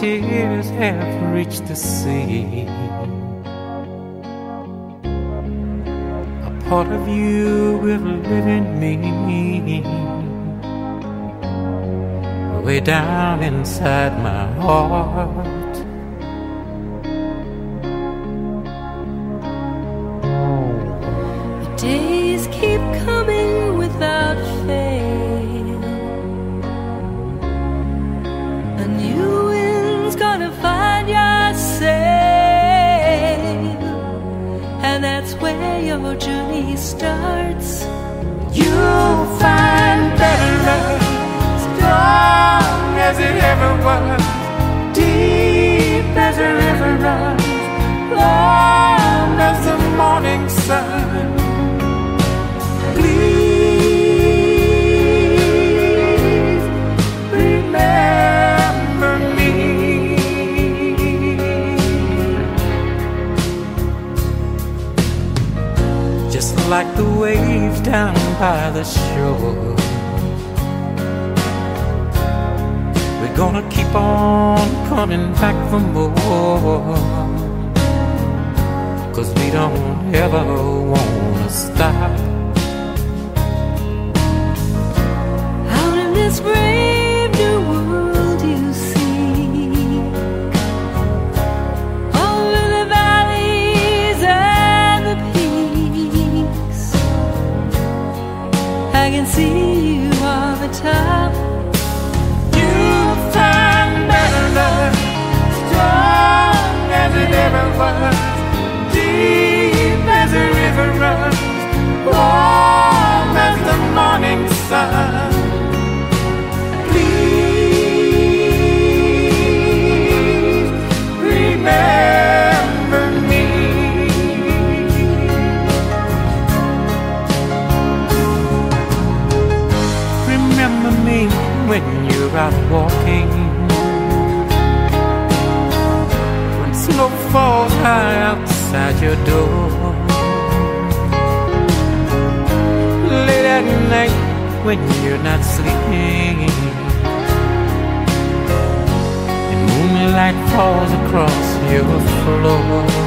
tears have reached the sea. A part of you will live in me. Way down inside my heart. Your journey starts. You'll find better love, strong as it ever was, deep as a river runs, warm as the morning sun. Just like the waves down by the shore. We're gonna keep on coming back for more. Cause we don't ever wanna stop. See you on the top. Out walking. When snow falls high outside your door. Late at night when you're not sleeping. And moonlight falls across your floor.